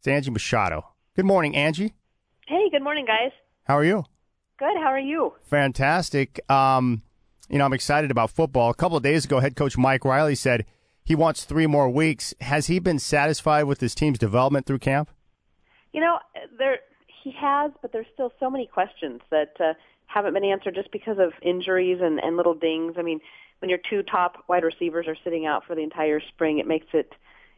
It's Angie Machado. Good morning, Angie. Hey, good morning, guys. How are you? Good. How are you? Fantastic. Um, you know, I'm excited about football. A couple of days ago, head coach Mike Riley said he wants three more weeks. Has he been satisfied with his team's development through camp? You know, there he has, but there's still so many questions that uh, haven't been answered just because of injuries and, and little dings. I mean, when your two top wide receivers are sitting out for the entire spring, it makes it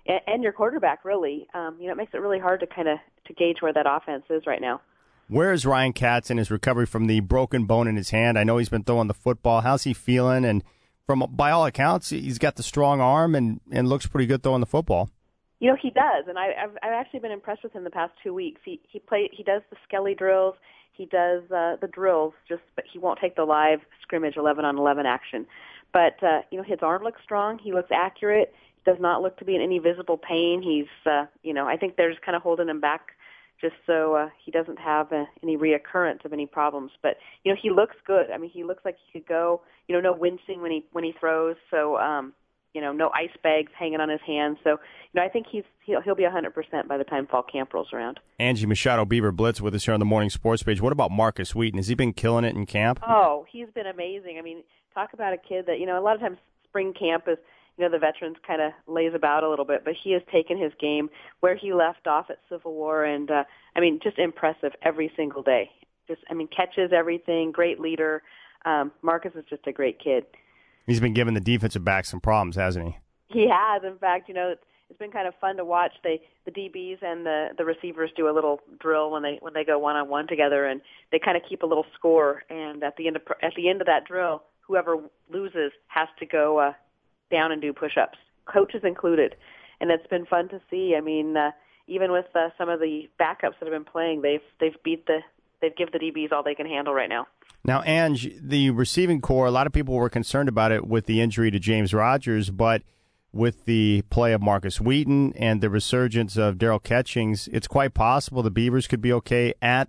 and your quarterback really, um, you know, it makes it really hard to kind of to gauge where that offense is right now. Where is Ryan Katz in his recovery from the broken bone in his hand? I know he's been throwing the football. How's he feeling? And from by all accounts, he's got the strong arm and and looks pretty good throwing the football. You know he does, and I, I've I've actually been impressed with him the past two weeks. He he play he does the skelly drills, he does uh, the drills, just but he won't take the live scrimmage eleven on eleven action. But uh, you know his arm looks strong. He looks accurate does not look to be in any visible pain. He's, uh, you know, I think they're just kind of holding him back just so uh, he doesn't have uh, any reoccurrence of any problems. But you know, he looks good. I mean, he looks like he could go. You know, no wincing when he when he throws. So, um, you know, no ice bags hanging on his hands. So, you know, I think he's he'll he'll be 100% by the time fall camp rolls around. Angie Machado Beaver Blitz with us here on the morning sports page. What about Markus Wheaton? Has he been killing it in camp? Oh, he's been amazing. I mean, talk about a kid that you know. A lot of times, spring camp is you know, the veterans kind of lays about a little bit, but he has taken his game where he left off at Civil War, and uh, I mean, just impressive every single day. Just, I mean, catches everything, great leader. Um, Markus is just a great kid. He's been giving the defensive back some problems, hasn't he? He has. In fact, you know, it's, it's been kind of fun to watch. They, the DBs and the the receivers do a little drill when they when they go one on one together, and they kind of keep a little score. And at the end of at the end of that drill, whoever loses has to go uh, down and do push-ups, coaches included, and it's been fun to see. I mean, uh, even with uh, some of the backups that have been playing, they've they've beat the they've give the DBs all they can handle right now. Now, Ange, the receiving corps, a lot of people were concerned about it with the injury to James Rodgers, but with the play of Markus Wheaton and the resurgence of Darrell Catchings, it's quite possible the Beavers could be okay at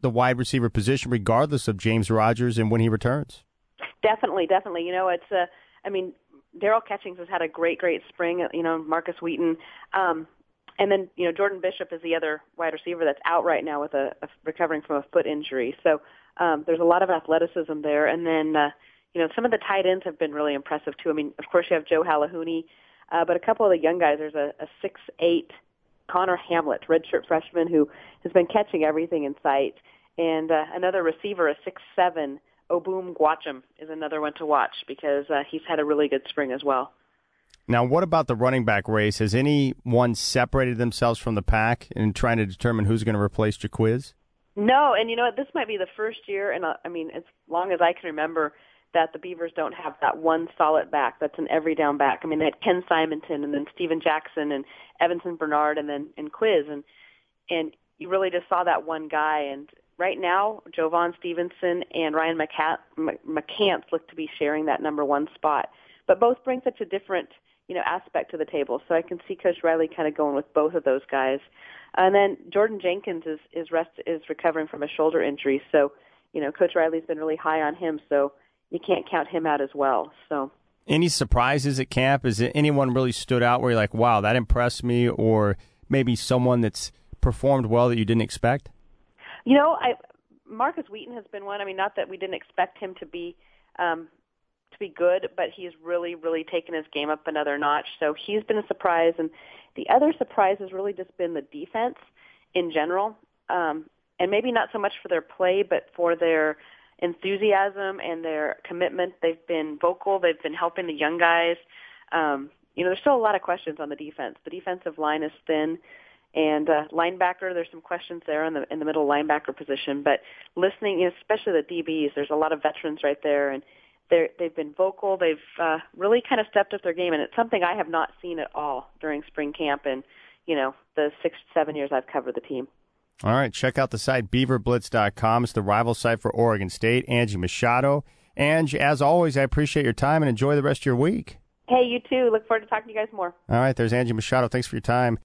the wide receiver position, regardless of James Rodgers and when he returns. Definitely, definitely. You know, it's uh, I mean, Darrell Catchings has had a great, great spring. You know, Markus Wheaton, um, and then you know Jordan Bishop is the other wide receiver that's out right now with a, a recovering from a foot injury. So um, there's a lot of athleticism there. And then uh, you know some of the tight ends have been really impressive too. I mean, of course you have Joe Halahuni, uh, but a couple of the young guys. There's a, a six eight Connor Hamlett, redshirt freshman, who has been catching everything in sight, and uh, another receiver, a six seven. Obum Gwacham is another one to watch because uh, he's had a really good spring as well. Now, what about the running back race? Has anyone separated themselves from the pack in trying to determine who's going to replace Jacquizz? No, and you know what? This might be the first year, and uh, I mean, as long as I can remember, that the Beavers don't have that one solid back that's an every down back. I mean, they had Ken Simonton and then Steven Jackson and Yvenson Bernard and then and Quiz, and and you really just saw that one guy. And right now, Jovan Stevenson and Ryan McCants look to be sharing that number one spot. But both bring such a different, you know, aspect to the table. So I can see Coach Riley kind of going with both of those guys. And then Jordan Jenkins is is rest is recovering from a shoulder injury. So, you know, Coach Riley's been really high on him. So you can't count him out as well. So. Any surprises at camp? Is it anyone really stood out where you're like, wow, that impressed me, or maybe someone that's performed well that you didn't expect? You know, I Markus Wheaton has been one. I mean, not that we didn't expect him to be um, to be good, but he's really, really taken his game up another notch. So he's been a surprise, and the other surprise has really just been the defense in general, um, and maybe not so much for their play, but for their enthusiasm and their commitment. They've been vocal. They've been helping the young guys. Um, you know, there's still a lot of questions on the defense. The defensive line is thin. And uh, linebacker, there's some questions there in the in the middle linebacker position. But listening, especially the DBs, there's a lot of veterans right there, and they they've been vocal. They've uh, really kind of stepped up their game, and it's something I have not seen at all during spring camp and you know the six seven years I've covered the team. All right, check out the site beaverblitz.com. It's the rival site for Oregon State. Angie Machado. Angie, as always, I appreciate your time and enjoy the rest of your week. Hey, you too. Look forward to talking to you guys more. All right, there's Angie Machado. Thanks for your time.